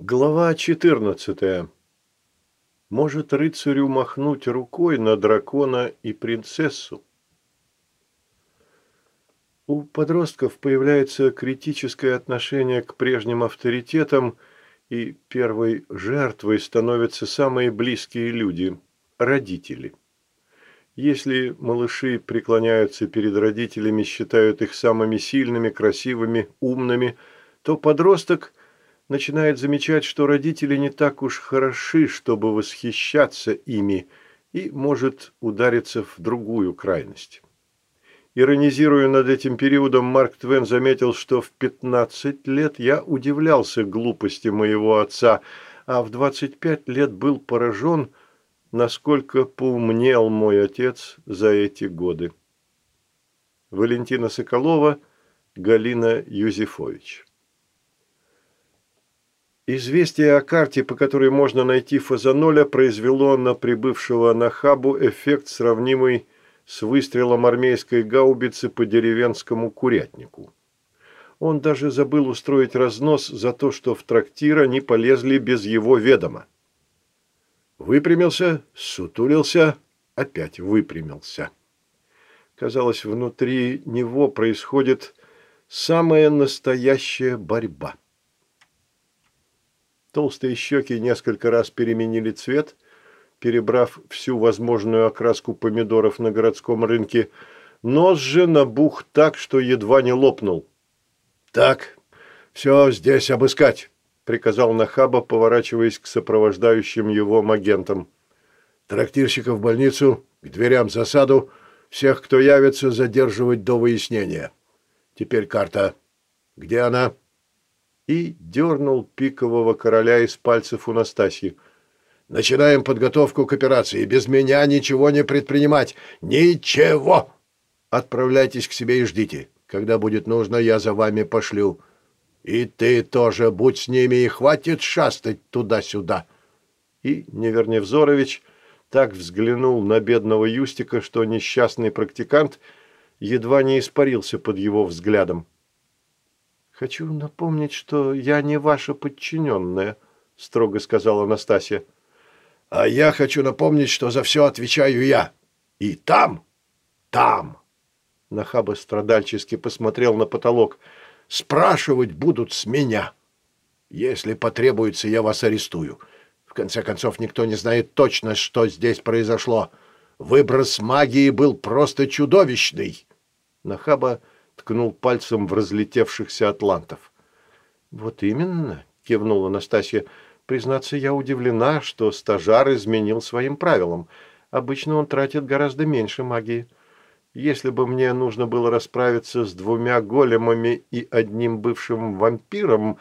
Глава 14. Может рыцарю махнуть рукой на дракона и принцессу? У подростков появляется критическое отношение к прежним авторитетам, и первой жертвой становятся самые близкие люди – родители. Если малыши преклоняются перед родителями, считают их самыми сильными, красивыми, умными, то подросток – начинает замечать, что родители не так уж хороши, чтобы восхищаться ими, и может удариться в другую крайность. Иронизируя над этим периодом, Марк Твен заметил, что в 15 лет я удивлялся глупости моего отца, а в 25 лет был поражен, насколько поумнел мой отец за эти годы. Валентина Соколова, Галина Юзефович Известие о карте, по которой можно найти Фазаноля, произвело на прибывшего на хабу эффект, сравнимый с выстрелом армейской гаубицы по деревенскому курятнику. Он даже забыл устроить разнос за то, что в трактир они полезли без его ведома. Выпрямился, сутулился, опять выпрямился. Казалось, внутри него происходит самая настоящая борьба. Толстые щеки несколько раз переменили цвет, перебрав всю возможную окраску помидоров на городском рынке. Нос же набух так, что едва не лопнул. «Так, все здесь обыскать», – приказал Нахаба, поворачиваясь к сопровождающим его магентам. «Трактирщиков в больницу, к дверям засаду, всех, кто явится, задерживать до выяснения. Теперь карта. Где она?» И дернул пикового короля из пальцев у Настасьи. «Начинаем подготовку к операции. Без меня ничего не предпринимать. Ничего! Отправляйтесь к себе и ждите. Когда будет нужно, я за вами пошлю. И ты тоже будь с ними, и хватит шастать туда-сюда». И Неверневзорович так взглянул на бедного Юстика, что несчастный практикант едва не испарился под его взглядом. «Хочу напомнить, что я не ваша подчиненная», – строго сказала Анастасия. «А я хочу напомнить, что за все отвечаю я. И там, там!» Нахаба страдальчески посмотрел на потолок. «Спрашивать будут с меня. Если потребуется, я вас арестую. В конце концов, никто не знает точно, что здесь произошло. Выброс магии был просто чудовищный». Нахаба ткнул пальцем в разлетевшихся атлантов. «Вот именно», — кивнула Настасья. «Признаться, я удивлена, что стажар изменил своим правилам. Обычно он тратит гораздо меньше магии. Если бы мне нужно было расправиться с двумя големами и одним бывшим вампиром,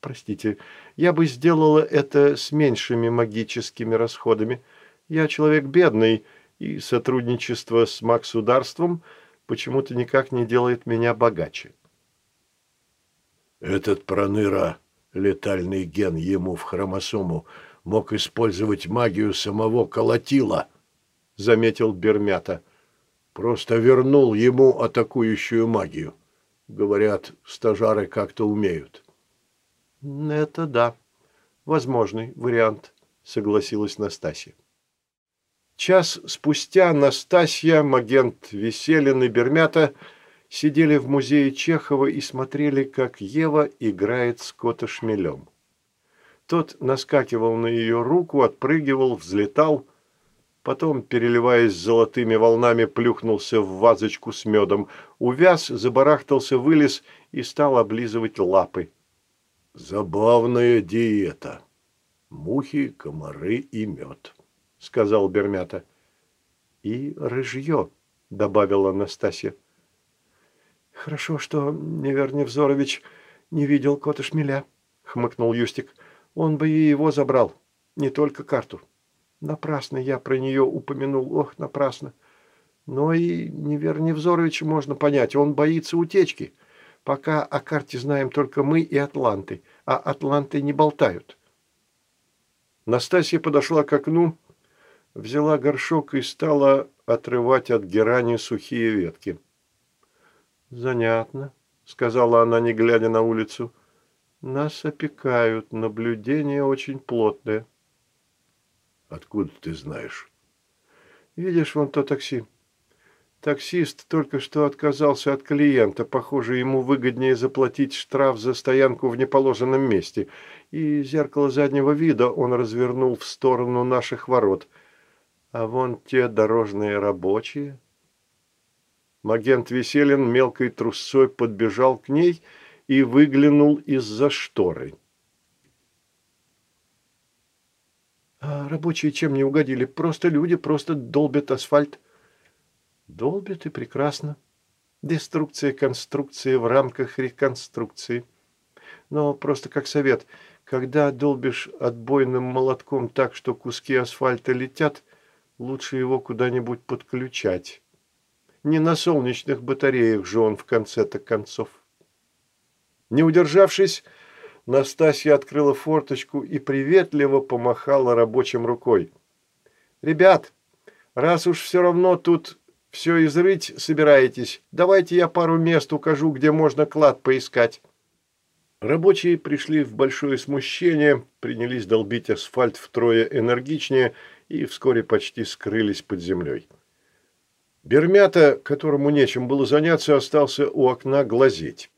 простите, я бы сделала это с меньшими магическими расходами. Я человек бедный, и сотрудничество с Максударством — почему-то никак не делает меня богаче. Этот проныра, летальный ген ему в хромосому, мог использовать магию самого колотила, заметил Бермята. Просто вернул ему атакующую магию. Говорят, стажары как-то умеют. Это да, возможный вариант, согласилась Настасья. Час спустя Настасья, Магент Веселин и Бермята сидели в музее Чехова и смотрели, как Ева играет с кота-шмелем. Тот наскакивал на ее руку, отпрыгивал, взлетал, потом, переливаясь золотыми волнами, плюхнулся в вазочку с медом, увяз, забарахтался, вылез и стал облизывать лапы. «Забавная диета. Мухи, комары и мед». – сказал Бермята. «И рыжье», – добавила Настасья. «Хорошо, что Неверневзорович не видел кота шмеля», – хмыкнул Юстик. «Он бы и его забрал, не только карту. Напрасно я про нее упомянул, ох, напрасно. Но и Неверневзоровича можно понять, он боится утечки. Пока о карте знаем только мы и атланты, а атланты не болтают». Настасья подошла к окну взяла горшок и стала отрывать от герани сухие ветки. «Занятно», — сказала она, не глядя на улицу. Нас опекают, наблюдение очень плотное. Откуда ты знаешь? Видишь, вон то такси. Таксист только что отказался от клиента. Похоже, ему выгоднее заплатить штраф за стоянку в неположенном месте. И зеркало заднего вида он развернул в сторону наших ворот. А вон те дорожные рабочие. Магент Веселин мелкой трусцой подбежал к ней и выглянул из-за шторы. А рабочие чем не угодили? Просто люди, просто долбят асфальт. Долбят и прекрасно. Деструкция конструкции в рамках реконструкции. Но просто как совет, когда долбишь отбойным молотком так, что куски асфальта летят, лучше его куда-нибудь подключать. Не на солнечных батареях же он в конце-то концов. Не удержавшись, Настасья открыла форточку и приветливо помахала рабочим рукой. «Ребят, раз уж все равно тут все изрыть собираетесь, давайте я пару мест укажу, где можно клад поискать». Рабочие пришли в большое смущение, принялись долбить асфальт втрое энергичнее и вскоре почти скрылись под землей. Бермята, которому нечем было заняться, остался у окна глазеть.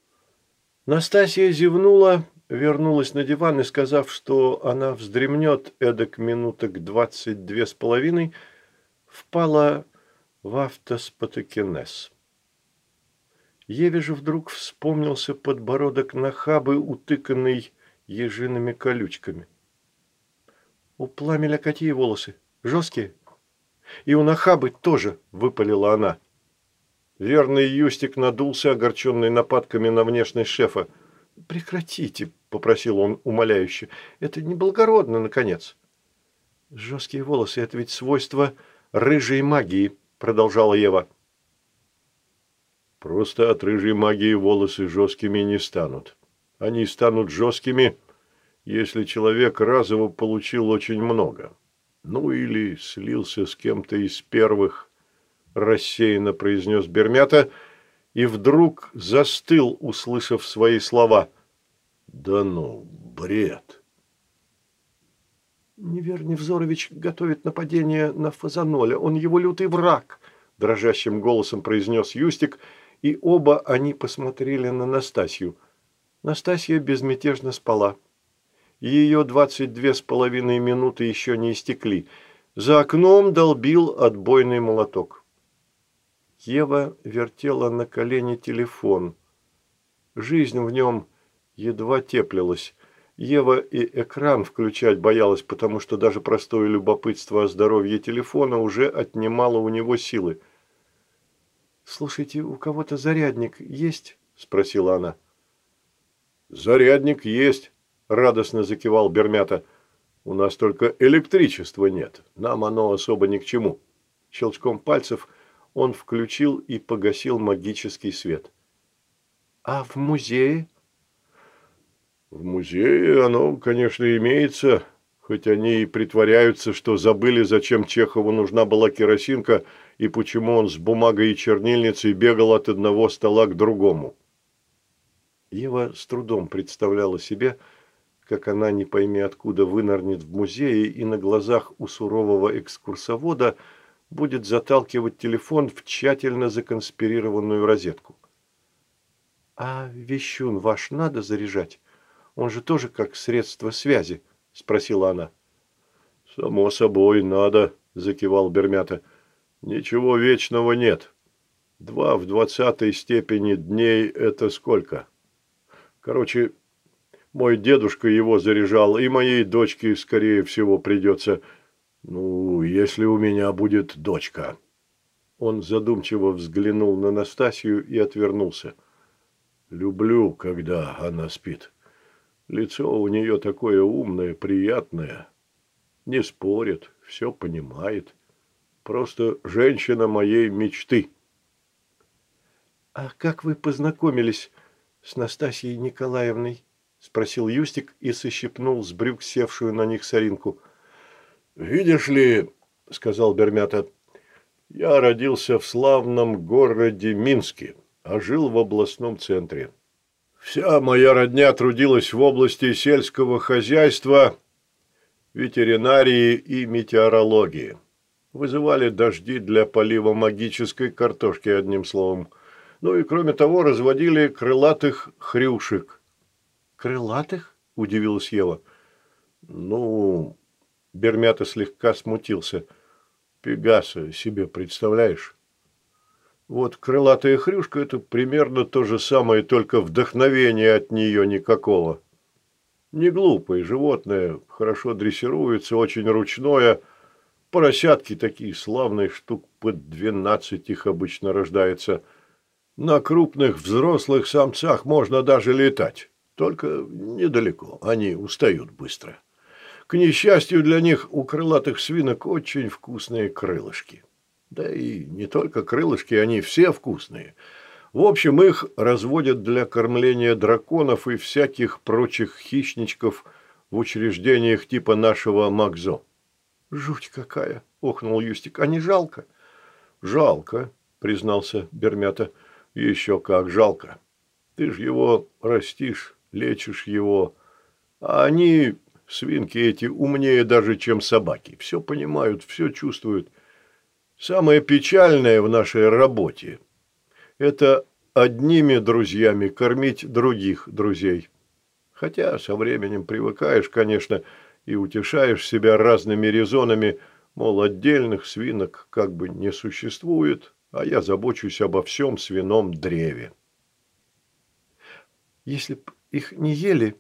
Настасья зевнула, вернулась на диван и, сказав, что она вздремнет эдак минуток двадцать две с половиной, впала в автоспатокинез. Еве же вдруг вспомнился подбородок нахабы, утыканный ежиными колючками. «У пламеля какие волосы? Жесткие?» «И у нахабы тоже», — выпалила она. Верный Юстик надулся, огорченный нападками на внешность шефа. «Прекратите», — попросил он умоляюще. «Это неблагородно, наконец». «Жесткие волосы — это ведь свойство рыжей магии», — продолжала Ева. «Просто от рыжей магии волосы жесткими не станут. Они станут жесткими, если человек разово получил очень много. Ну или слился с кем-то из первых» рассеянно произнес Бермята и вдруг застыл, услышав свои слова. «Да ну, бред!» «Невер Невзорович готовит нападение на Фазаноля. Он его лютый враг», – дрожащим голосом произнес Юстик, и оба они посмотрели на Настасью. Настасья безмятежно спала. Ее двадцать две с половиной минуты еще не истекли. За окном долбил отбойный молоток. Ева вертела на колене телефон. Жизнь в нем едва теплилась. Ева и экран включать боялась, потому что даже простое любопытство о здоровье телефона уже отнимало у него силы. «Слушайте, у кого-то зарядник есть?» – спросила она. «Зарядник есть», – радостно закивал Бермята. «У нас только электричества нет. Нам оно особо ни к чему». Щелчком пальцев – он включил и погасил магический свет. «А в музее?» «В музее оно, конечно, имеется, хоть они и притворяются, что забыли, зачем Чехову нужна была керосинка и почему он с бумагой и чернильницей бегал от одного стола к другому». Ева с трудом представляла себе, как она, не пойми откуда, вынырнет в музее и на глазах у сурового экскурсовода – будет заталкивать телефон в тщательно законспирированную розетку. «А вещун ваш надо заряжать? Он же тоже как средство связи?» – спросила она. «Само собой, надо», – закивал Бермята. «Ничего вечного нет. Два в двадцатой степени дней – это сколько? Короче, мой дедушка его заряжал, и моей дочке, скорее всего, придется – «Ну, если у меня будет дочка». Он задумчиво взглянул на Настасью и отвернулся. «Люблю, когда она спит. Лицо у нее такое умное, приятное. Не спорит, все понимает. Просто женщина моей мечты». «А как вы познакомились с Настасьей Николаевной?» – спросил Юстик и сощипнул с брюк севшую на них соринку – «Видишь ли, — сказал Бермята, — я родился в славном городе Минске, а жил в областном центре. Вся моя родня трудилась в области сельского хозяйства, ветеринарии и метеорологии. Вызывали дожди для полива магической картошки, одним словом. Ну и кроме того, разводили крылатых хрюшек. «Крылатых?» – удивилась Ева. «Ну...» – Бермята слегка смутился. «Пегаса себе представляешь?» Вот крылатая хрюшка – это примерно то же самое, только вдохновения от нее никакого. Не глупое животное, хорошо дрессируется, очень ручное. Поросятки такие славные, штук под двенадцать их обычно рождается. На крупных взрослых самцах можно даже летать, только недалеко, они устают быстро. К несчастью для них, у крылатых свинок очень вкусные крылышки. Да и не только крылышки, они все вкусные. В общем, их разводят для кормления драконов и всяких прочих хищничков в учреждениях типа нашего Макзо. «Жуть какая!» – охнул Юстик. «А не жалко?» «Жалко», – признался Бермята. «Еще как жалко. Ты ж его растишь, лечишь его. А они, свинки эти, умнее даже, чем собаки. Все понимают, все чувствуют». Самое печальное в нашей работе – это одними друзьями кормить других друзей. Хотя со временем привыкаешь, конечно, и утешаешь себя разными резонами, мол, отдельных свинок как бы не существует, а я забочусь обо всем свином древе. Если б их не ели,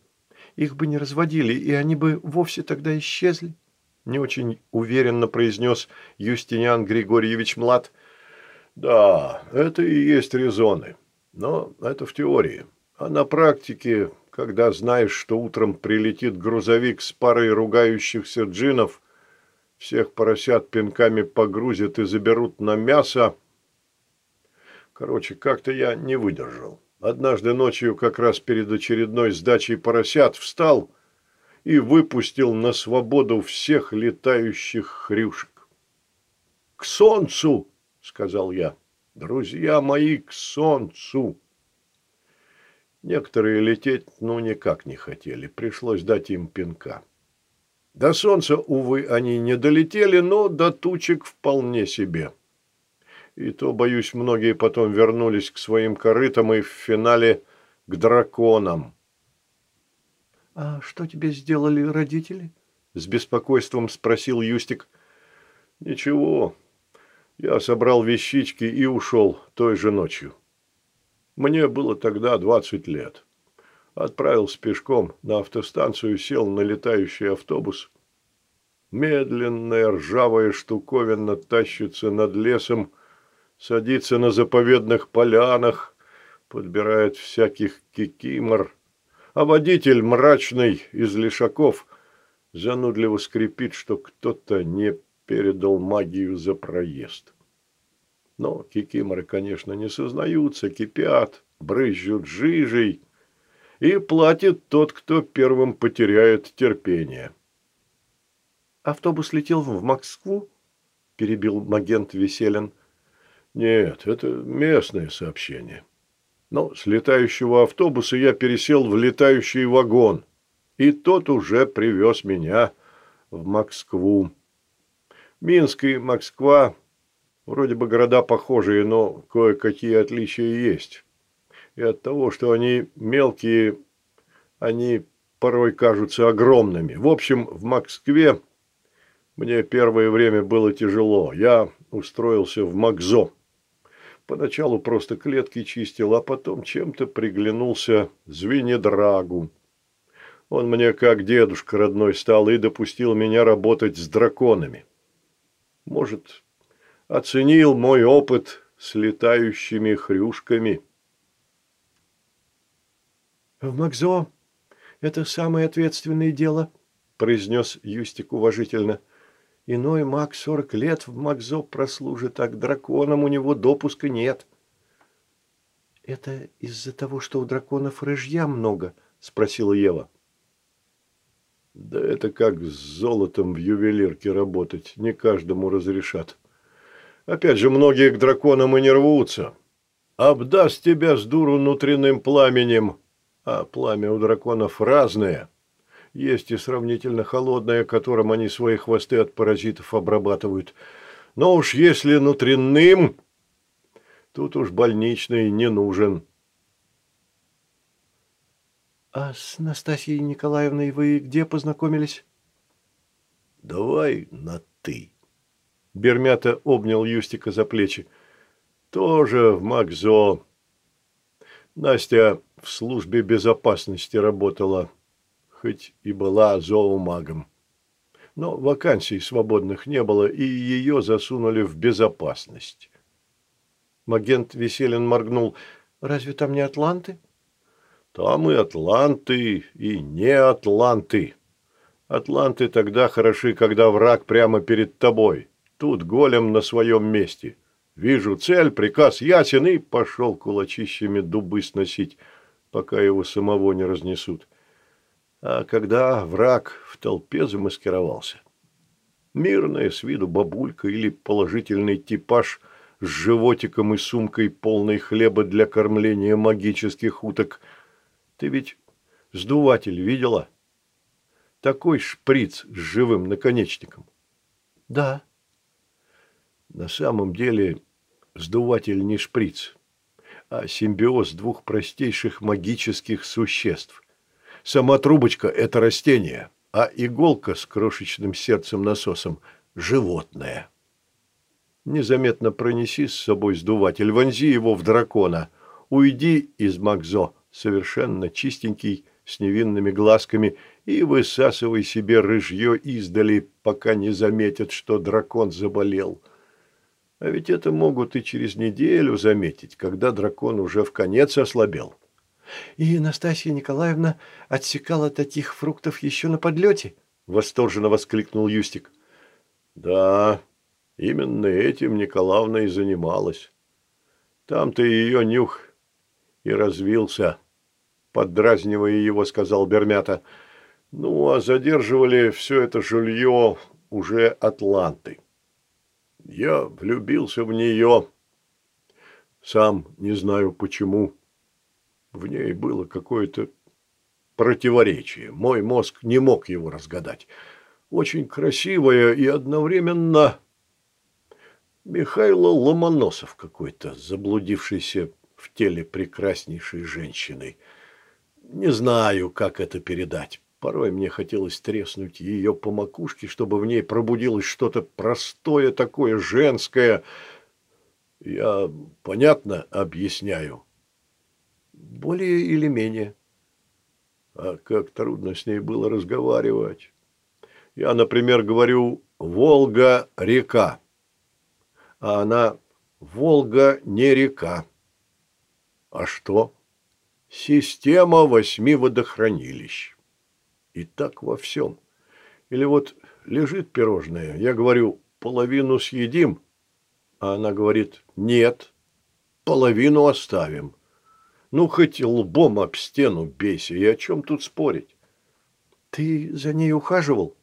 их бы не разводили, и они бы вовсе тогда исчезли не очень уверенно произнес Юстиниан Григорьевич Млад. Да, это и есть резоны. Но это в теории. А на практике, когда знаешь, что утром прилетит грузовик с парой ругающихся джинов, всех поросят пинками погрузят и заберут на мясо. Короче, как-то я не выдержал. Однажды ночью, как раз перед очередной сдачей поросят, встал – и выпустил на свободу всех летающих хрюшек. «К солнцу!» — сказал я. «Друзья мои, к солнцу!» Некоторые лететь ну никак не хотели, пришлось дать им пинка. До солнца, увы, они не долетели, но до тучек вполне себе. И то, боюсь, многие потом вернулись к своим корытам и в финале к драконам. «А что тебе сделали родители?» – с беспокойством спросил Юстик. «Ничего. Я собрал вещички и ушел той же ночью. Мне было тогда двадцать лет. Отправился пешком на автостанцию, сел на летающий автобус. Медленная ржавая штуковина тащится над лесом, садится на заповедных полянах, подбирает всяких кикимор – а водитель мрачный из лишаков занудливо скрипит, что кто-то не передал магию за проезд. Но кикиморы, конечно, не сознаются, кипят, брызжут жижей, и платит тот, кто первым потеряет терпение. «Автобус летел в Москву?» – перебил магент Веселин. «Нет, это местное сообщение». Но с летающего автобуса я пересел в летающий вагон, и тот уже привез меня в Москву. Минск и Москва вроде бы города похожие, но кое-какие отличия есть. И от того, что они мелкие, они порой кажутся огромными. В общем, в Москве мне первое время было тяжело. Я устроился в Макзо. Поначалу просто клетки чистил, а потом чем-то приглянулся Звенедрагу. Он мне как дедушка родной стал и допустил меня работать с драконами. Может, оценил мой опыт с летающими хрюшками. «В Макзо это самое ответственное дело», – произнес Юстик уважительно – Иной маг сорок лет в Макзо прослужит, а к драконам у него допуска нет. «Это из-за того, что у драконов рыжья много?» – спросила Ева. «Да это как с золотом в ювелирке работать, не каждому разрешат. Опять же, многие к драконам и не рвутся. Обдаст тебя с дуру внутренним пламенем, А пламя у драконов разное. Есть и сравнительно холодное, которым они свои хвосты от паразитов обрабатывают. Но уж если внутренним, тут уж больничный не нужен. «А с Настасьей Николаевной вы где познакомились?» «Давай на «ты». Бермята обнял Юстика за плечи. «Тоже в МакЗо. Настя в службе безопасности работала, хоть и была зоомагом. Но вакансий свободных не было, и ее засунули в безопасность». Магент Веселин моргнул. «Разве там не атланты?» Там и атланты, и не атланты. Атланты тогда хороши, когда враг прямо перед тобой. Тут голем на своем месте. Вижу цель, приказ ясен, и пошел кулачищами дубы сносить, пока его самого не разнесут. А когда враг в толпе замаскировался, мирная с виду бабулька или положительный типаж с животиком и сумкой, полной хлеба для кормления магических уток – ты ведь сдуватель видела? Такой шприц с живым наконечником. Да. На самом деле сдуватель не шприц, а симбиоз двух простейших магических существ. Сама трубочка – это растение, а иголка с крошечным сердцем-насосом – животное. Незаметно пронеси с собой сдуватель, вонзи его в дракона, уйди из Макзо – совершенно чистенький, с невинными глазками, и высасывай себе рыжье издали, пока не заметят, что дракон заболел. А ведь это могут и через неделю заметить, когда дракон уже в конец ослабел. И Настасья Николаевна отсекала таких фруктов еще на подлете? Восторженно воскликнул Юстик. Да, именно этим Николаевна и занималась. Там-то ее нюх и развился поддразнивая его, сказал Бермята. Ну, а задерживали все это жилье уже атланты. Я влюбился в нее. Сам не знаю почему. В ней было какое-то противоречие. Мой мозг не мог его разгадать. Очень красивая и одновременно... Михайло Ломоносов какой-то, заблудившийся в теле прекраснейшей женщины – не знаю, как это передать. Порой мне хотелось треснуть ее по макушке, чтобы в ней пробудилось что-то простое такое, женское. Я понятно объясняю? Более или менее. А как трудно с ней было разговаривать. Я, например, говорю «Волга-река», а она «Волга не река». А что? Система восьми водохранилищ. И так во всем. Или вот лежит пирожное, я говорю, половину съедим, а она говорит, нет, половину оставим. Ну, хоть лбом об стену бейся, и о чем тут спорить? Ты за ней ухаживал?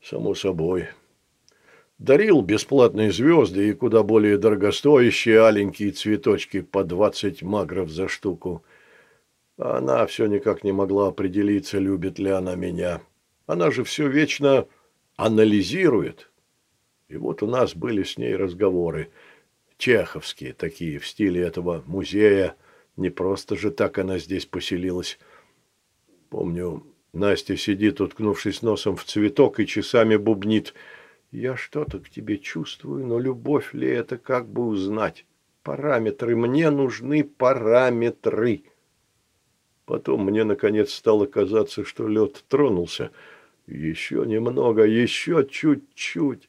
Само собой. Дарил бесплатные звезды и куда более дорогостоящие аленькие цветочки по двадцать магров за штуку – а она все никак не могла определиться, любит ли она меня. Она же все вечно анализирует. И вот у нас были с ней разговоры. Чеховские такие, в стиле этого музея. Не просто же так она здесь поселилась. Помню, Настя сидит, уткнувшись носом в цветок, и часами бубнит. «Я что-то к тебе чувствую, но любовь ли это, как бы узнать? Параметры, мне нужны параметры». Потом мне, наконец, стало казаться, что лед тронулся. Еще немного, еще чуть-чуть.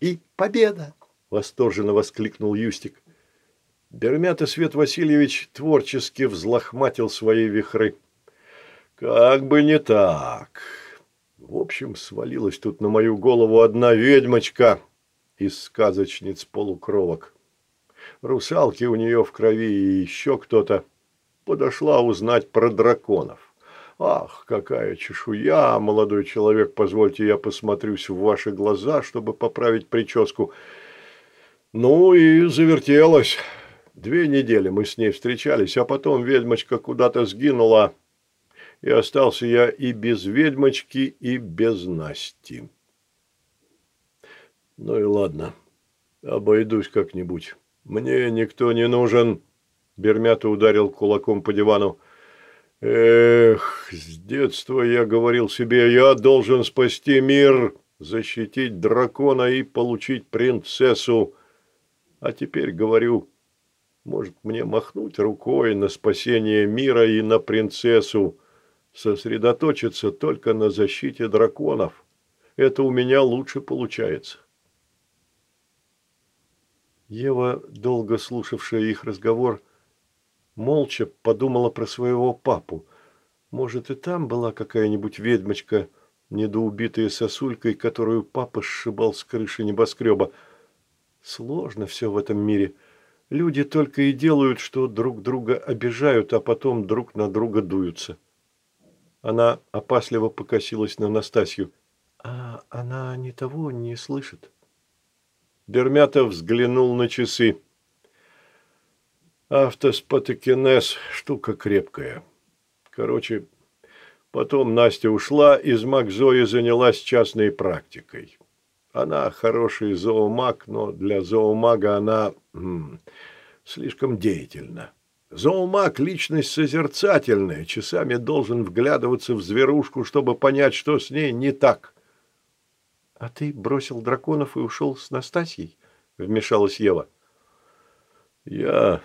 «И победа!» – восторженно воскликнул Юстик. Бермята Свет Васильевич творчески взлохматил свои вихры. «Как бы не так!» В общем, свалилась тут на мою голову одна ведьмочка из сказочниц полукровок. Русалки у нее в крови и еще кто-то – подошла узнать про драконов. Ах, какая чешуя, молодой человек, позвольте я посмотрюсь в ваши глаза, чтобы поправить прическу. Ну и завертелась. Две недели мы с ней встречались, а потом ведьмочка куда-то сгинула, и остался я и без ведьмочки, и без Насти. Ну и ладно, обойдусь как-нибудь. Мне никто не нужен. Бермята ударил кулаком по дивану. Эх, с детства я говорил себе, я должен спасти мир, защитить дракона и получить принцессу. А теперь говорю, может, мне махнуть рукой на спасение мира и на принцессу, сосредоточиться только на защите драконов. Это у меня лучше получается. Ева, долго слушавшая их разговор, молча подумала про своего папу. Может, и там была какая-нибудь ведьмочка, недоубитая сосулькой, которую папа сшибал с крыши небоскреба. Сложно все в этом мире – Люди только и делают, что друг друга обижают, а потом друг на друга дуются. Она опасливо покосилась на Настасью. А она ни того не слышит. Бермятов взглянул на часы. Автоспатокинез – штука крепкая. Короче, потом Настя ушла, и Змак Зои занялась частной практикой. Она хороший зоомаг, но для зоомага она м, слишком деятельна. Зоомаг – личность созерцательная, часами должен вглядываться в зверушку, чтобы понять, что с ней не так. – А ты бросил драконов и ушел с Настасьей? – вмешалась Ева. – Я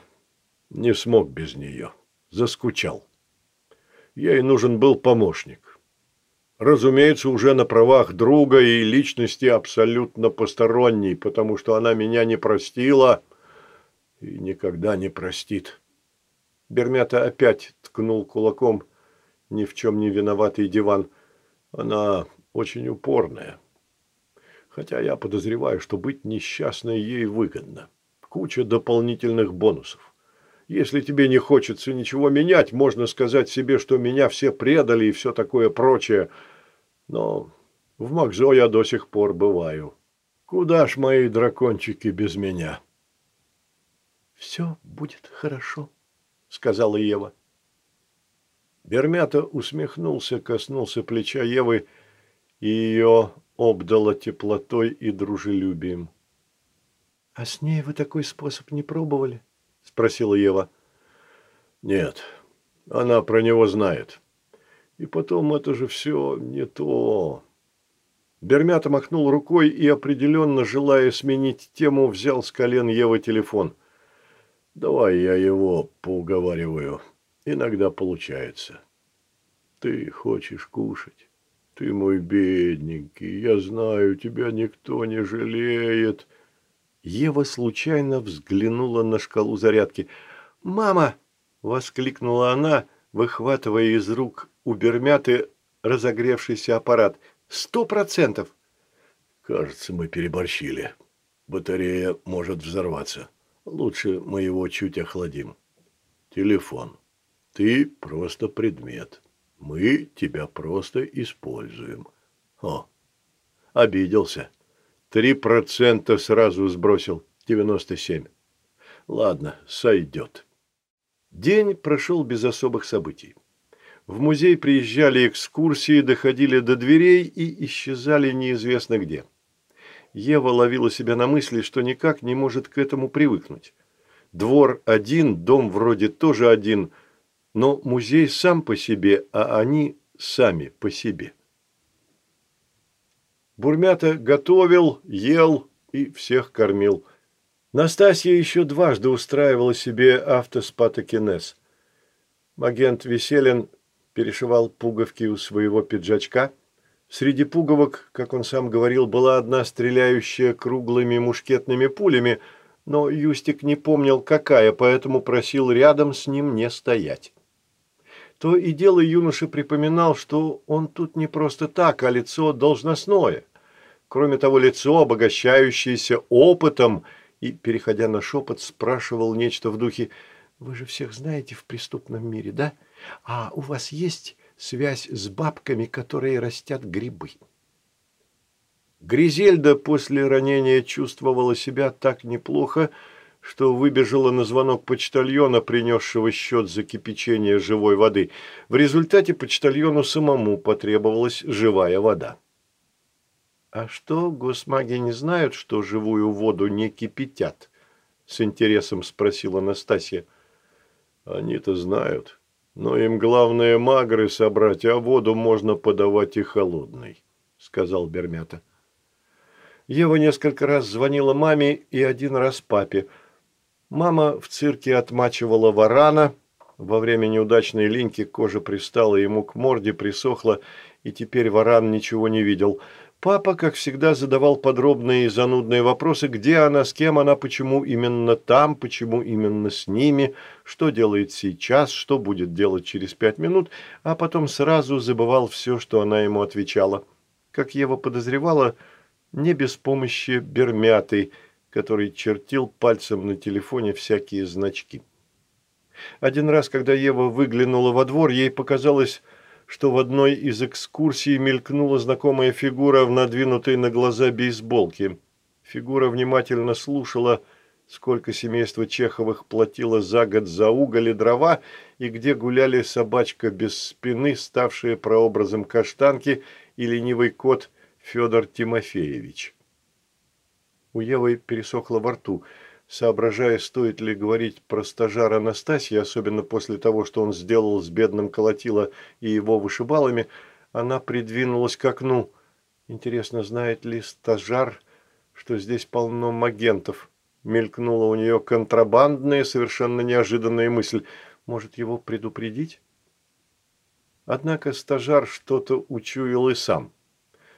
не смог без нее. Заскучал. Ей нужен был помощник. Разумеется, уже на правах друга и личности абсолютно посторонней, потому что она меня не простила и никогда не простит. Бермята опять ткнул кулаком ни в чем не виноватый диван. Она очень упорная. Хотя я подозреваю, что быть несчастной ей выгодно. Куча дополнительных бонусов. Если тебе не хочется ничего менять, можно сказать себе, что меня все предали и все такое прочее – но в Макзо я до сих пор бываю. Куда ж мои дракончики без меня? «Все будет хорошо», — сказала Ева. Бермята усмехнулся, коснулся плеча Евы, и ее обдало теплотой и дружелюбием. «А с ней вы такой способ не пробовали?» – спросила Ева. «Нет, она про него знает. И потом это же все не то. Бермята махнул рукой и, определенно желая сменить тему, взял с колен Евы телефон. «Давай я его поуговариваю. Иногда получается. Ты хочешь кушать? Ты мой бедненький. Я знаю, тебя никто не жалеет». Ева случайно взглянула на шкалу зарядки. «Мама!» – воскликнула она, выхватывая из рук у Бермяты разогревшийся аппарат. Сто процентов. Кажется, мы переборщили. Батарея может взорваться. Лучше мы его чуть охладим. Телефон. Ты просто предмет. Мы тебя просто используем. О, обиделся. Три процента сразу сбросил. Девяносто семь. Ладно, сойдет. День прошел без особых событий. В музей приезжали экскурсии, доходили до дверей и исчезали неизвестно где. Ева ловила себя на мысли, что никак не может к этому привыкнуть. Двор один, дом вроде тоже один, но музей сам по себе, а они сами по себе. Бурмята готовил, ел и всех кормил. Настасья еще дважды устраивала себе автоспатокинез. Агент Веселин перешивал пуговки у своего пиджачка. Среди пуговок, как он сам говорил, была одна стреляющая круглыми мушкетными пулями, но Юстик не помнил, какая, поэтому просил рядом с ним не стоять. То и дело юноша припоминал, что он тут не просто так, а лицо должностное. Кроме того, лицо, обогащающееся опытом, и, переходя на шепот, спрашивал нечто в духе «Вы же всех знаете в преступном мире, да?» А у вас есть связь с бабками, которые растят грибы?» Гризельда после ранения чувствовала себя так неплохо, что выбежала на звонок почтальона, принесшего счет за кипячение живой воды. В результате почтальону самому потребовалась живая вода. «А что, госмаги не знают, что живую воду не кипятят?» – с интересом спросила Настасья. «Они-то знают. Но им главное магры собрать, а воду можно подавать и холодной», – сказал Бермята. Ева несколько раз звонила маме и один раз папе – Мама в цирке отмачивала варана. Во время неудачной линьки кожа пристала ему к морде, присохла, и теперь варан ничего не видел. Папа, как всегда, задавал подробные и занудные вопросы, где она, с кем она, почему именно там, почему именно с ними, что делает сейчас, что будет делать через пять минут, а потом сразу забывал все, что она ему отвечала. Как Ева подозревала, не без помощи Бермяты – который чертил пальцем на телефоне всякие значки. Один раз, когда Ева выглянула во двор, ей показалось, что в одной из экскурсий мелькнула знакомая фигура в надвинутой на глаза бейсболке. Фигура внимательно слушала, сколько семейство Чеховых платило за год за уголь и дрова, и где гуляли собачка без спины, ставшая прообразом каштанки, и ленивый кот Федор Тимофеевич. У Евы пересохло во рту. Соображая, стоит ли говорить про стажара Анастасии, особенно после того, что он сделал с бедным Колотило и его вышибалами, она придвинулась к окну. Интересно, знает ли стажар, что здесь полно магентов? Мелькнула у нее контрабандная, совершенно неожиданная мысль. Может, его предупредить? Однако стажар что-то учуял и сам.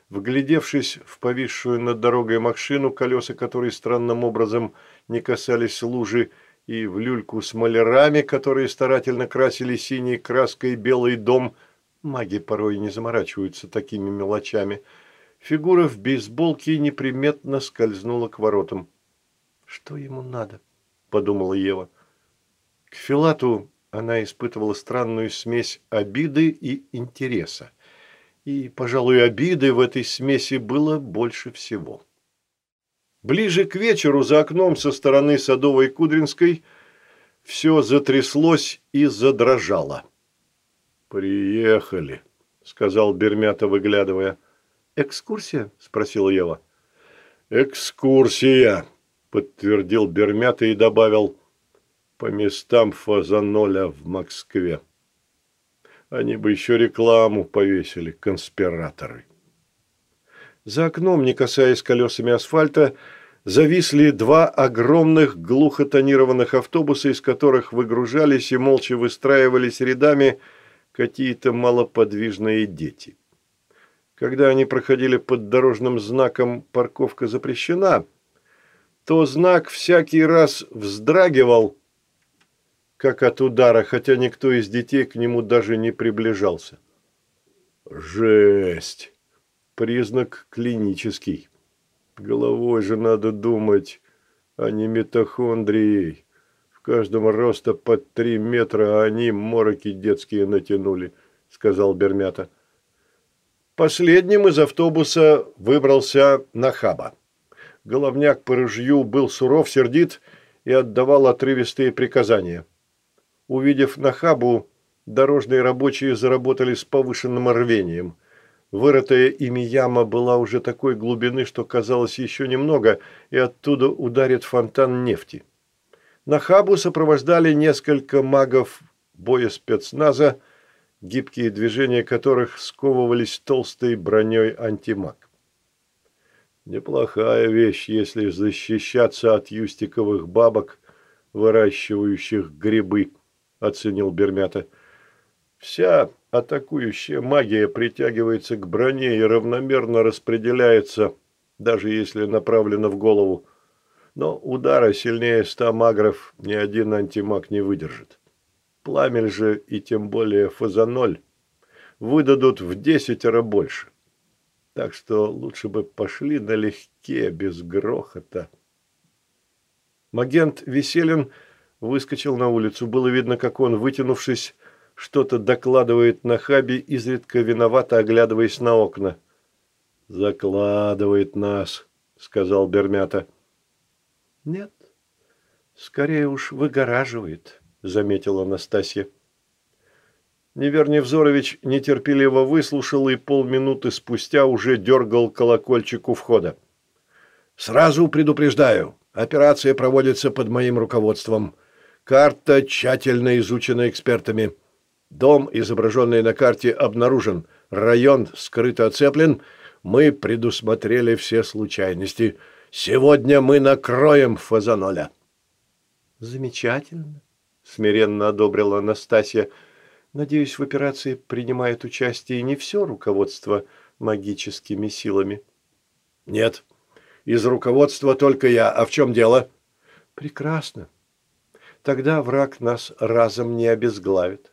Вглядевшись в повисшую над дорогой машину, колеса которой странным образом не касались лужи, и в люльку с малярами, которые старательно красили синей краской белый дом, маги порой не заморачиваются такими мелочами, фигура в бейсболке неприметно скользнула к воротам. «Что ему надо?» – подумала Ева. К Филату она испытывала странную смесь обиды и интереса и, пожалуй, обиды в этой смеси было больше всего. Ближе к вечеру за окном со стороны Садовой Кудринской все затряслось и задрожало. «Приехали», — сказал Бермята, выглядывая. «Экскурсия?» – спросила Ева. «Экскурсия», – подтвердил Бермята и добавил, «по местам фазаноля в Москве». Они бы еще рекламу повесили, конспираторы. За окном, не касаясь колесами асфальта, зависли два огромных глухо тонированных автобуса, из которых выгружались и молча выстраивались рядами какие-то малоподвижные дети. Когда они проходили под дорожным знаком «Парковка запрещена», то знак всякий раз вздрагивал – как от удара, хотя никто из детей к нему даже не приближался. Жесть! Признак клинический. Головой же надо думать, а не митохондрией. В каждом роста под три метра, а они мороки детские натянули, сказал Бермята. Последним из автобуса выбрался Нахаба. Головняк по ружью был суров, сердит и отдавал отрывистые приказания. Увидев Нахабу, дорожные рабочие заработали с повышенным рвением. Вырытая ими яма была уже такой глубины, что казалось еще немного, и оттуда ударит фонтан нефти. Нахабу сопровождали несколько магов боя спецназа, гибкие движения которых сковывались толстой броней антимаг. Неплохая вещь, если защищаться от юстиковых бабок, выращивающих грибы, – оценил Бермята. «Вся атакующая магия притягивается к броне и равномерно распределяется, даже если направлена в голову. Но удара сильнее ста магров ни один антимаг не выдержит. Пламель же и тем более фазаноль выдадут в десятеро больше. Так что лучше бы пошли налегке, без грохота». Магент Веселин – выскочил на улицу. Было видно, как он, вытянувшись, что-то докладывает на хабе, изредка виновато оглядываясь на окна. «Закладывает нас», — сказал Бермята. «Нет, Скорее уж выгораживает, заметила Анастасия. Невер Невзорович нетерпеливо выслушал и полминуты спустя уже дергал колокольчик у входа. «Сразу предупреждаю, операция проводится под моим руководством. Карта тщательно изучена экспертами. Дом, изображенный на карте, обнаружен. Район скрыто оцеплен. Мы предусмотрели все случайности. Сегодня мы накроем Фазаноля». «Замечательно», – смиренно одобрила Анастасия – Надеюсь, в операции принимает участие не все руководство магическими силами. Нет, из руководства только я. А в чем дело? Прекрасно. Тогда враг нас разом не обезглавит.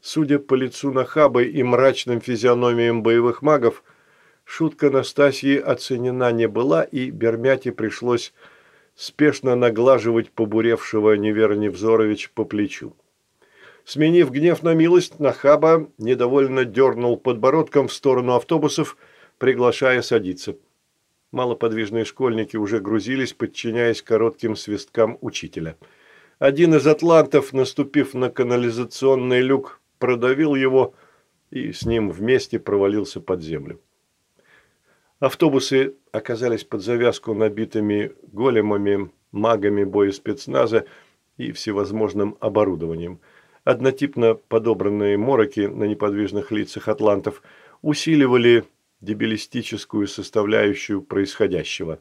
Судя по лицу Нахабы и мрачным физиономиям боевых магов, шутка Настасьи оценена не была, и Бермяте пришлось спешно наглаживать побуревшего Невера Невзорович по плечу. Сменив гнев на милость, Нахаба недовольно дернул подбородком в сторону автобусов, приглашая садиться. Малоподвижные школьники уже грузились, подчиняясь коротким свисткам учителя. Один из атлантов, наступив на канализационный люк, продавил его и с ним вместе провалился под землю. Автобусы оказались под завязку набитыми големами, магами боеспецназа и всевозможным оборудованием – однотипно подобранные мороки на неподвижных лицах атлантов усиливали дебилистическую составляющую происходящего.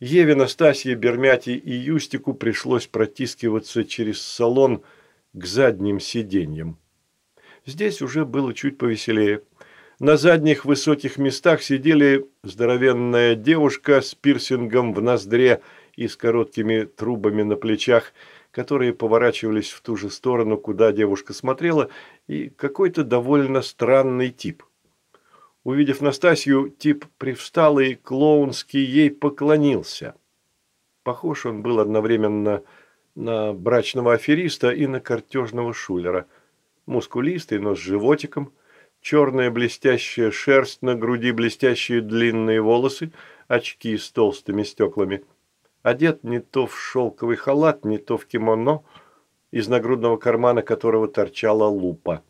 Еве, Настасье, Бермяти и Юстику пришлось протискиваться через салон к задним сиденьям. Здесь уже было чуть повеселее. На задних высоких местах сидели здоровенная девушка с пирсингом в ноздре и с короткими трубами на плечах – которые поворачивались в ту же сторону, куда девушка смотрела, и какой-то довольно странный тип. Увидев Настасью, тип привстал и клоунски ей поклонился. Похож он был одновременно на брачного афериста и на картежного шулера. Мускулистый, но с животиком, черная блестящая шерсть на груди, блестящие длинные волосы, очки с толстыми стеклами – одет не то в шелковый халат, не то в кимоно, из нагрудного кармана которого торчала лупа.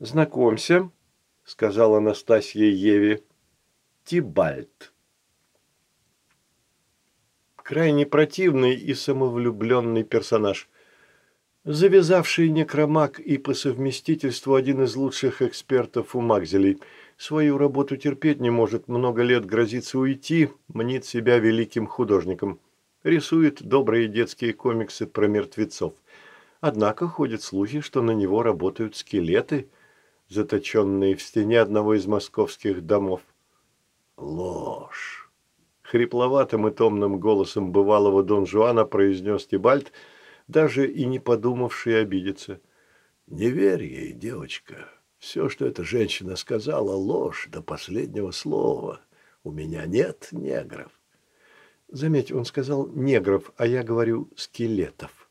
«Знакомься», — сказала Анастасия Еве, — «Тибальт». Крайне противный и самовлюбленный персонаж. Завязавший некромаг и по совместительству один из лучших экспертов у Магзелей — Свою работу терпеть не может, много лет грозится уйти, мнит себя великим художником. Рисует добрые детские комиксы про мертвецов. Однако ходят слухи, что на него работают скелеты, заточенные в стене одного из московских домов. Ложь. Хрипловатым и томным голосом бывалого Дон Жуана произнес Тибальт, даже и не подумавший обидеться. «Не верь ей, девочка. Все, что эта женщина сказала, ложь до последнего слова. У меня нет негров. Заметь, он сказал негров, а я говорю скелетов.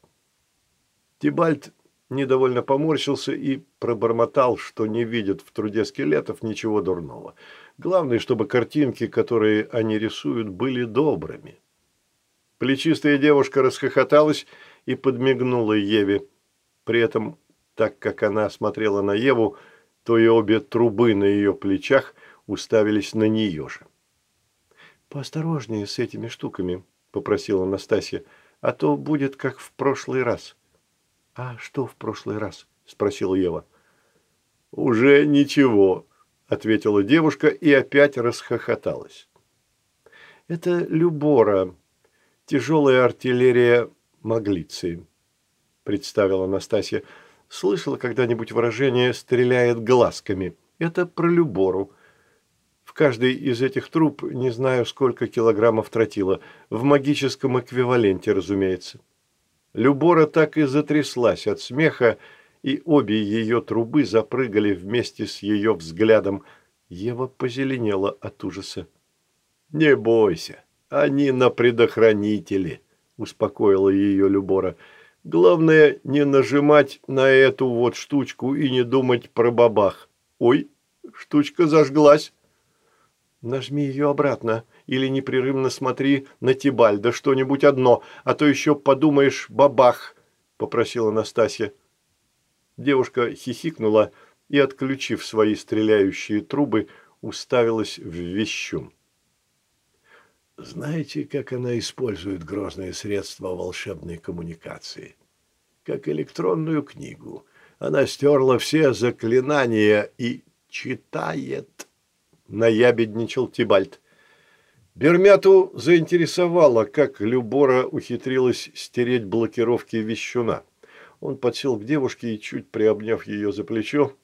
Тибальт недовольно поморщился и пробормотал, что не видит в труде скелетов ничего дурного. Главное, чтобы картинки, которые они рисуют, были добрыми. Плечистая девушка расхохоталась и подмигнула Еве. При этом, так как она смотрела на Еву, то и обе трубы на ее плечах уставились на нее же. «Поосторожнее с этими штуками», – попросила Настасья, – «а то будет как в прошлый раз». «А что в прошлый раз?» – спросила Ева. «Уже ничего», – ответила девушка и опять расхохоталась. «Это Любора, тяжелая артиллерия Маглиции», – представила Настасья. Слышала когда-нибудь выражение «стреляет глазками»? Это про Любору. В каждой из этих труб не знаю, сколько килограммов тротила. В магическом эквиваленте, разумеется. Любора так и затряслась от смеха, и обе ее трубы запрыгали вместе с ее взглядом. Ева позеленела от ужаса. «Не бойся, они на предохранителе», – успокоила ее Любора. Главное, не нажимать на эту вот штучку и не думать про бабах. Ой, штучка зажглась. Нажми ее обратно или непрерывно смотри на Тибальда, что-нибудь одно, а то еще подумаешь бабах», – попросила Настасья. Девушка хихикнула и, отключив свои стреляющие трубы, уставилась в вещун. Знаете, как она использует грозные средства волшебной коммуникации? Как электронную книгу. Она стерла все заклинания и читает. Наябедничал Тибальт. Бермяту заинтересовало, как Любора ухитрилась стереть блокировки вещуна. Он подсел к девушке и, чуть приобняв ее за плечо,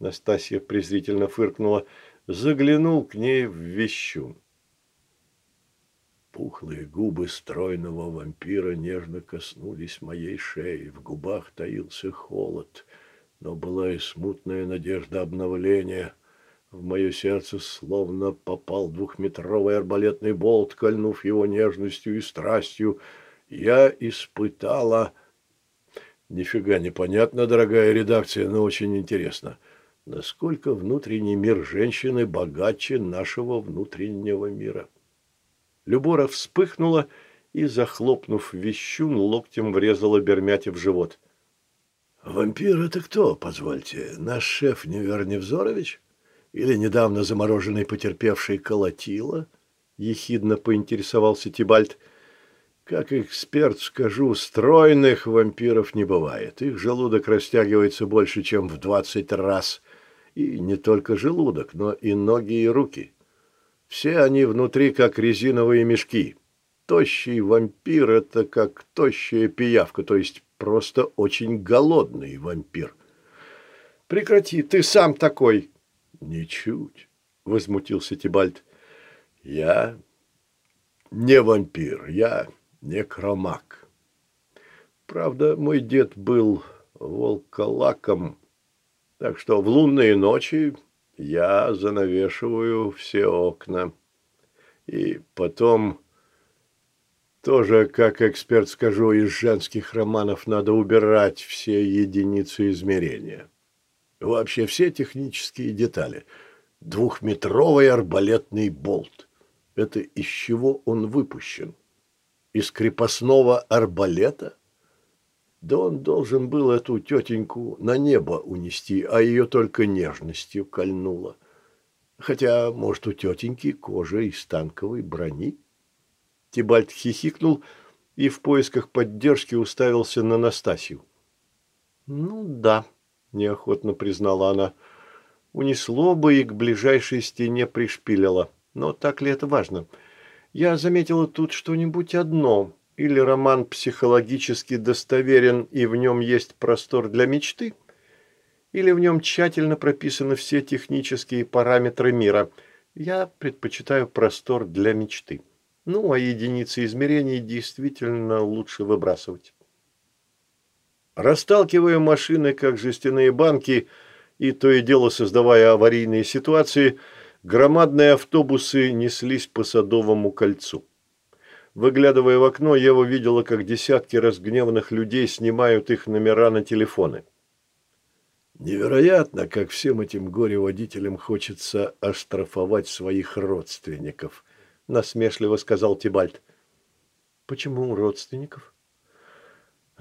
Настасья презрительно фыркнула, заглянул к ней в вещун. Пухлые губы стройного вампира нежно коснулись моей шеи. В губах таился холод, но была и смутная надежда обновления. В мое сердце словно попал двухметровый арбалетный болт, кольнув его нежностью и страстью. Я испытала... Нифига непонятно, дорогая редакция, но очень интересно. Насколько внутренний мир женщины богаче нашего внутреннего мира? Любора вспыхнула и, захлопнув вещун, локтем врезала Бермяте в живот. «Вампир — это кто, позвольте? Наш шеф Невер Невзорович? Или недавно замороженный потерпевший колотила?» — ехидно поинтересовался Тибальт. «Как эксперт скажу, стройных вампиров не бывает. Их желудок растягивается больше, чем в двадцать раз. И не только желудок, но и ноги и руки». Все они внутри как резиновые мешки. Тощий вампир – это как тощая пиявка, то есть просто очень голодный вампир. «Прекрати, ты сам такой!» «Ничуть», – возмутился Тибальт. «Я не вампир, я некромаг. Правда, мой дед был волколаком, так что в лунные ночи я занавешиваю все окна. И потом, тоже, как эксперт скажу, из женских романов надо убирать все единицы измерения. Вообще все технические детали. Двухметровый арбалетный болт. Это из чего он выпущен? Из крепостного арбалета? Да он должен был эту тетеньку на небо унести, а ее только нежностью кольнуло. Хотя, может, у тетеньки кожа из танковой брони? Тибальт хихикнул и в поисках поддержки уставился на Настасью. «Ну да», – неохотно признала она, – «унесло бы и к ближайшей стене пришпилило. Но так ли это важно? Я заметила тут что-нибудь одно, или роман психологически достоверен и в нем есть простор для мечты, или в нем тщательно прописаны все технические параметры мира. Я предпочитаю простор для мечты. Ну, а единицы измерений действительно лучше выбрасывать. Расталкивая машины, как жестяные банки, и то и дело создавая аварийные ситуации, громадные автобусы неслись по Садовому кольцу. Выглядывая в окно, Ева видела, как десятки разгневанных людей снимают их номера на телефоны. Невероятно, как всем этим горе-водителям хочется оштрафовать своих родственников, насмешливо сказал Тибальт. Почему родственников?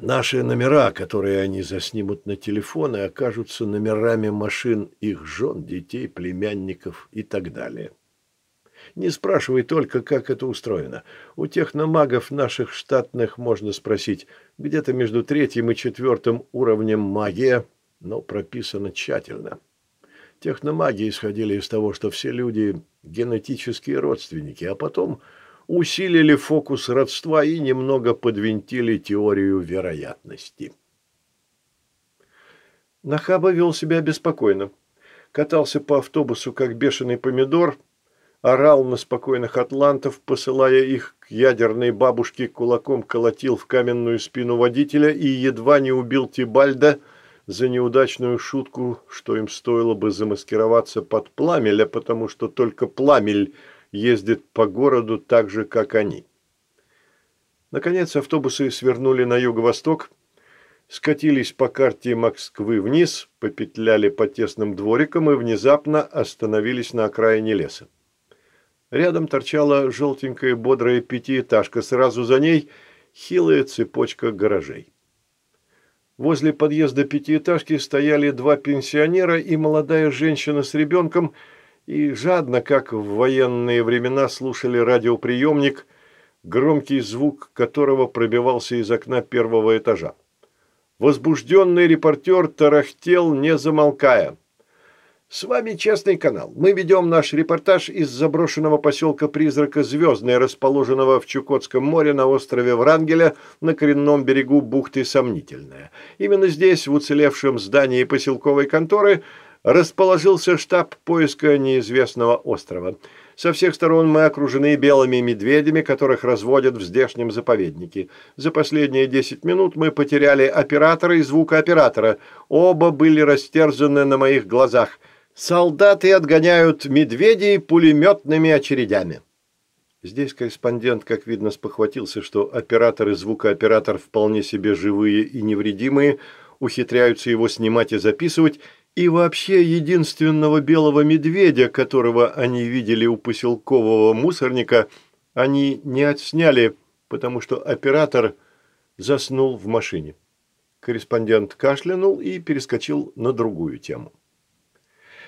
Наши номера, которые они заснимут на телефоны, окажутся номерами машин их жен, детей, племянников и так далее. Не спрашивай только, как это устроено. У техномагов наших штатных можно спросить, где-то между третьим и четвертым уровнем магия, но прописано тщательно. Техномаги исходили из того, что все люди – генетические родственники, а потом усилили фокус родства и немного подвинтили теорию вероятности. Нахаба вел себя беспокойно. Катался по автобусу, как бешеный помидор – орал на спокойных атлантов, посылая их к ядерной бабушке, кулаком колотил в каменную спину водителя и едва не убил Тибальда за неудачную шутку, что им стоило бы замаскироваться под пламеля, потому что только пламель ездит по городу так же, как они. Наконец автобусы свернули на юго-восток, скатились по карте Москвы вниз, попетляли по тесным дворикам и внезапно остановились на окраине леса. Рядом торчала желтенькая бодрая пятиэтажка, сразу за ней хилая цепочка гаражей. Возле подъезда пятиэтажки стояли два пенсионера и молодая женщина с ребенком, и жадно, как в военные времена, слушали радиоприемник, громкий звук которого пробивался из окна первого этажа. Возбужденный репортер тарахтел, не замолкая. С вами «Честный канал». Мы ведем наш репортаж из заброшенного поселка Призрака Звездное, расположенного в Чукотском море на острове Врангеля на коренном берегу бухты Сомнительная. Именно здесь, в уцелевшем здании поселковой конторы, расположился штаб поиска неизвестного острова – со всех сторон мы окружены белыми медведями, которых разводят в здешнем заповеднике. За последние 10 минут мы потеряли оператора и звукооператора. Оба были растерзаны на моих глазах. Солдаты отгоняют медведей пулеметными очередями. Здесь корреспондент, как видно, спохватился, что оператор и звукооператор вполне себе живые и невредимые, ухитряются его снимать и записывать, и вообще единственного белого медведя, которого они видели у поселкового мусорника, они не отсняли, потому что оператор заснул в машине. Корреспондент кашлянул и перескочил на другую тему.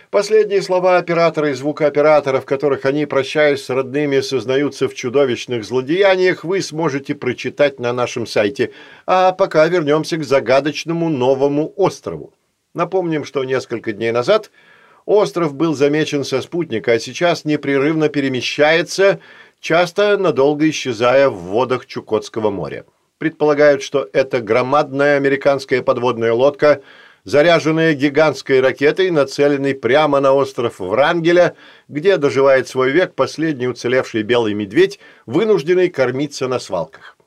Последние слова оператора и звукооператора, в которых они, прощаясь с родными, сознаются в чудовищных злодеяниях, вы сможете прочитать на нашем сайте. А пока вернемся к загадочному новому острову. Напомним, что несколько дней назад остров был замечен со спутника, а сейчас непрерывно перемещается, часто надолго исчезая в водах Чукотского моря. Предполагают, что это громадная американская подводная лодка, заряженная гигантской ракетой, нацеленной прямо на остров Врангеля, где доживает свой век последний уцелевший белый медведь, вынужденный кормиться на свалках.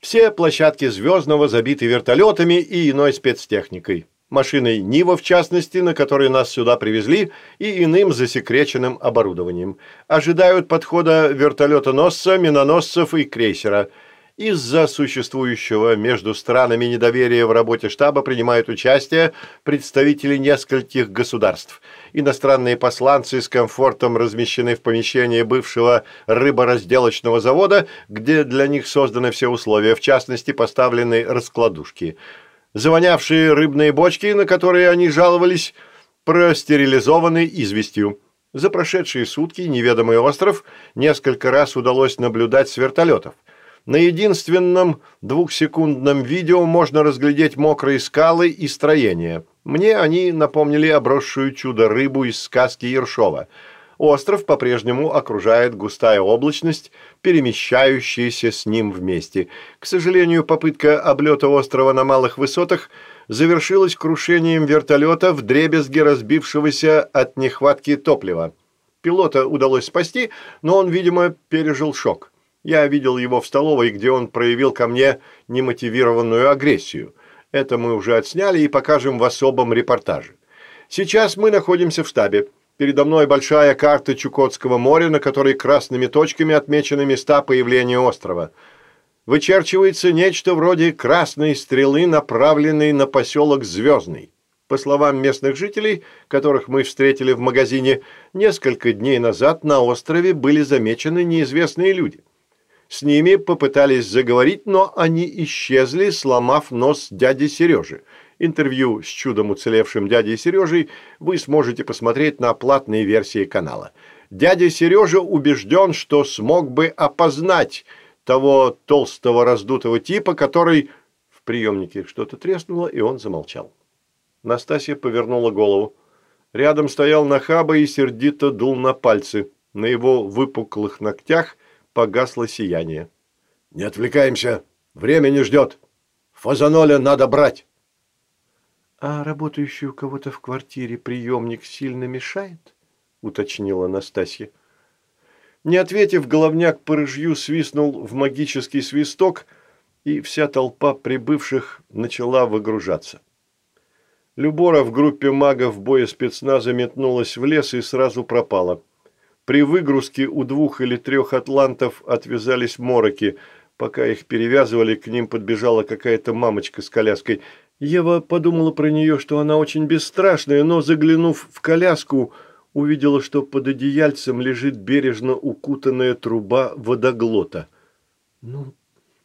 Все площадки Звездного забиты вертолетами и иной спецтехникой машиной Нива в частности, на которой нас сюда привезли, и иным засекреченным оборудованием. Ожидают подхода вертолета-носца, миноносцев и крейсера. Из-за существующего между странами недоверия в работе штаба принимают участие представители нескольких государств. Иностранные посланцы с комфортом размещены в помещении бывшего рыборазделочного завода, где для них созданы все условия, в частности поставлены раскладушки – Завонявшие рыбные бочки, на которые они жаловались, простерилизованы известью. За прошедшие сутки неведомый остров несколько раз удалось наблюдать с вертолетов. На единственном двухсекундном видео можно разглядеть мокрые скалы и строения. Мне они напомнили обросшую чудо-рыбу из сказки Ершова – Остров по-прежнему окружает густая облачность, перемещающаяся с ним вместе. К сожалению, попытка облета острова на малых высотах завершилась крушением вертолета в дребезге разбившегося от нехватки топлива. Пилота удалось спасти, но он, видимо, пережил шок. Я видел его в столовой, где он проявил ко мне немотивированную агрессию. Это мы уже отсняли и покажем в особом репортаже. Сейчас мы находимся в штабе. Передо мной большая карта Чукотского моря, на которой красными точками отмечены места появления острова. Вычерчивается нечто вроде красной стрелы, направленной на поселок Звездный. По словам местных жителей, которых мы встретили в магазине, несколько дней назад на острове были замечены неизвестные люди. С ними попытались заговорить, но они исчезли, сломав нос дяди Сережи – Интервью с чудом уцелевшим дядей Сережей вы сможете посмотреть на платной версии канала. Дядя Сережа убежден, что смог бы опознать того толстого раздутого типа, который... В приемнике что-то треснуло, и он замолчал. Настасья повернула голову. Рядом стоял Нахаба и сердито дул на пальцы. На его выпуклых ногтях погасло сияние. «Не отвлекаемся. Время не ждет. Фазаноля надо брать». «А работающий у кого-то в квартире приемник сильно мешает?» – уточнила Настасья. Не ответив, головняк по рыжью свистнул в магический свисток, и вся толпа прибывших начала выгружаться. Любора в группе магов боя спецназа метнулась в лес и сразу пропала. При выгрузке у двух или трех атлантов отвязались мороки. Пока их перевязывали, к ним подбежала какая-то мамочка с коляской – Ева подумала про нее, что она очень бесстрашная, но, заглянув в коляску, увидела, что под одеяльцем лежит бережно укутанная труба водоглота. «Ну,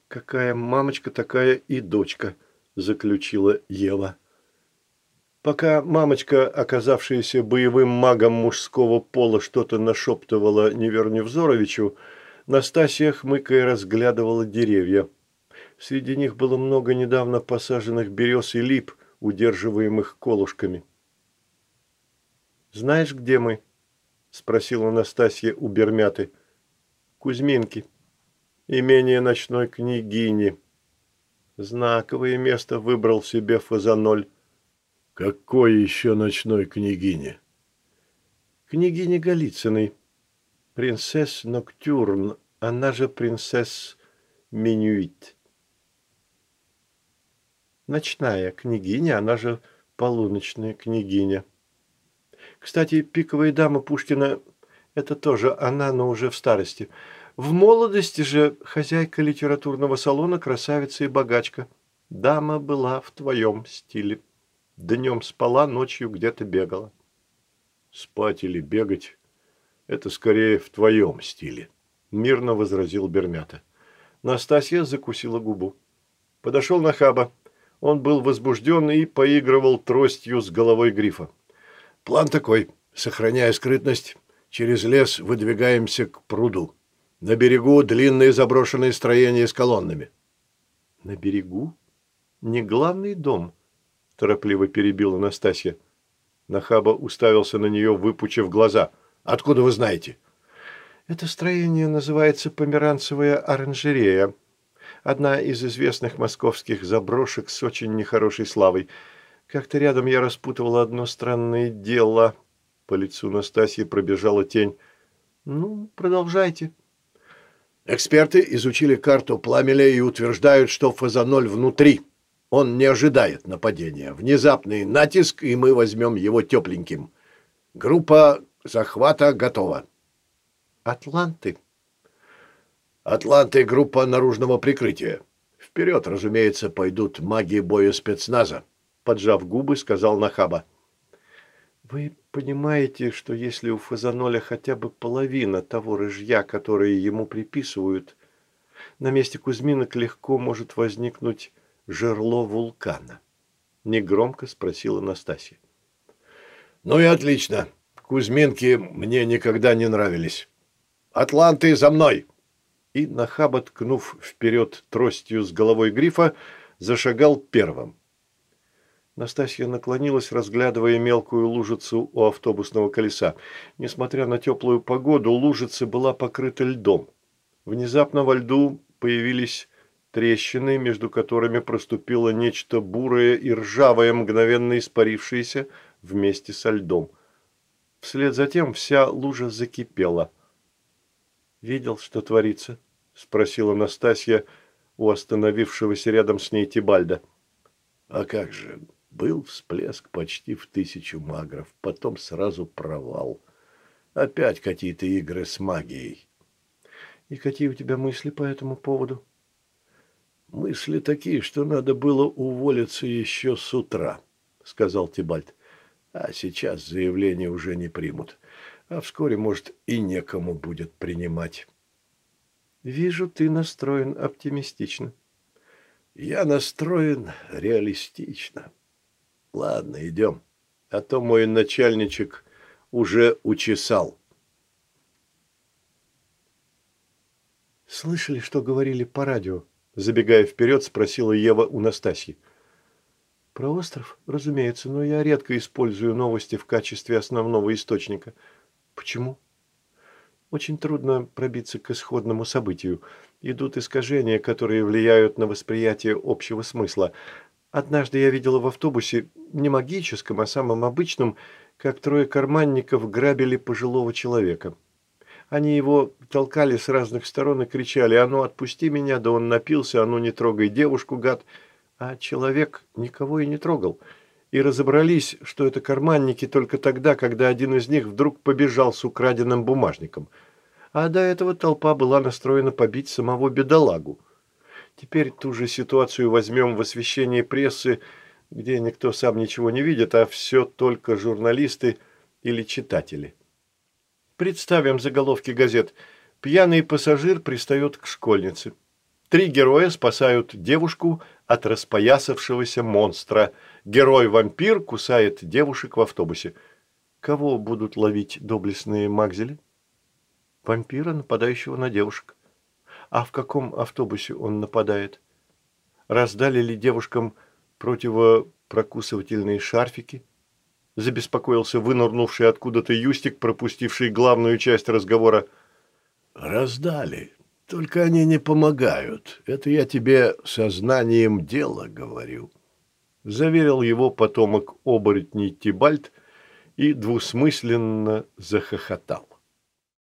какая мамочка, такая и дочка», – заключила Ева. Пока мамочка, оказавшаяся боевым магом мужского пола, что-то нашептывала Неверне Взоровичу, Настасья, хмыкая, разглядывала деревья. Среди них было много недавно посаженных берез и лип, удерживаемых колышками. «Знаешь, где мы?» – спросила Настасья у Бермяты. «Кузьминки. Имение ночной княгини. Знаковое место выбрал себе Фазаноль». «Какой еще ночной княгине?» «Княгине Голицыной. Принцесс Ноктюрн, она же принцесс Минюит». Ночная княгиня, она же полуночная княгиня. Кстати, пиковая дама Пушкина – это тоже она, но уже в старости. В молодости же хозяйка литературного салона, красавица и богачка. Дама была в твоем стиле. Днем спала, ночью где-то бегала. Спать или бегать – это скорее в твоем стиле, мирно возразил Бермята. Настасья закусила губу. Подошел на хаба. Он был возбужден и поигрывал тростью с головой грифа. «План такой. Сохраняя скрытность, через лес выдвигаемся к пруду. На берегу длинные заброшенные строения с колоннами». «На берегу? Не главный дом?» – торопливо перебила Настасья. Нахаба уставился на нее, выпучив глаза. «Откуда вы знаете?» «Это строение называется Померанцевая оранжерея», Одна из известных московских заброшек с очень нехорошей славой. Как-то рядом я распутывала одно странное дело. По лицу Настасьи пробежала тень. Ну, продолжайте. Эксперты изучили карту пламеля и утверждают, что фазаноль внутри. Он не ожидает нападения. Внезапный натиск, и мы возьмем его тепленьким. Группа захвата готова. Атланты Атланты – группа наружного прикрытия. Вперед, разумеется, пойдут маги боя спецназа, поджав губы, сказал Нахаба. Вы понимаете, что если у Фазаноля хотя бы половина того рыжья, которое ему приписывают, на месте Кузьминок легко может возникнуть жерло вулкана? Негромко спросила Настасья. Ну и отлично. Кузьминки мне никогда не нравились. Атланты за мной! И, нахабо ткнув вперед тростью с головой грифа, зашагал первым. Настасья наклонилась, разглядывая мелкую лужицу у автобусного колеса. Несмотря на теплую погоду, лужица была покрыта льдом. Внезапно во льду появились трещины, между которыми проступило нечто бурое и ржавое, мгновенно испарившееся вместе со льдом. Вслед за тем вся лужа закипела. «Видел, что творится?» Спросила Настасья у остановившегося рядом с ней Тибальда. А как же, был всплеск почти в тысячу магров, потом сразу провал. Опять какие-то игры с магией. И какие у тебя мысли по этому поводу? Мысли такие, что надо было уволиться еще с утра, сказал Тибальд. А сейчас заявление уже не примут. А вскоре, может, и некому будет принимать. Вижу, ты настроен оптимистично. Я настроен реалистично. Ладно, идем. А то мой начальничек уже учесал. Слышали, что говорили по радио? Забегая вперед, спросила Ева у Настасьи. Про остров, разумеется, но я редко использую новости в качестве основного источника. Почему? Очень трудно пробиться к исходному событию. Идут искажения, которые влияют на восприятие общего смысла. Однажды я видела в автобусе, не магическом, а самым обычном, как трое карманников грабили пожилого человека. Они его толкали с разных сторон и кричали «А ну, отпусти меня!» Да он напился «А ну, не трогай девушку, гад!» А человек никого и не трогал – и разобрались, что это карманники только тогда, когда один из них вдруг побежал с украденным бумажником. А до этого толпа была настроена побить самого бедолагу. Теперь ту же ситуацию возьмем в освещении прессы, где никто сам ничего не видит, а все только журналисты или читатели. Представим заголовки газет. Пьяный пассажир пристает к школьнице. Три героя спасают девушку от распоясавшегося монстра. Герой-вампир кусает девушек в автобусе. Кого будут ловить доблестные магзели? Вампира, нападающего на девушек. А в каком автобусе он нападает? Раздали ли девушкам противопрокусывательные шарфики? Забеспокоился вынырнувший откуда-то Юстик, пропустивший главную часть разговора. Раздали. Только они не помогают. Это я тебе сознанием дела говорю. Заверил его потомок оборотней Тибальт и двусмысленно захохотал.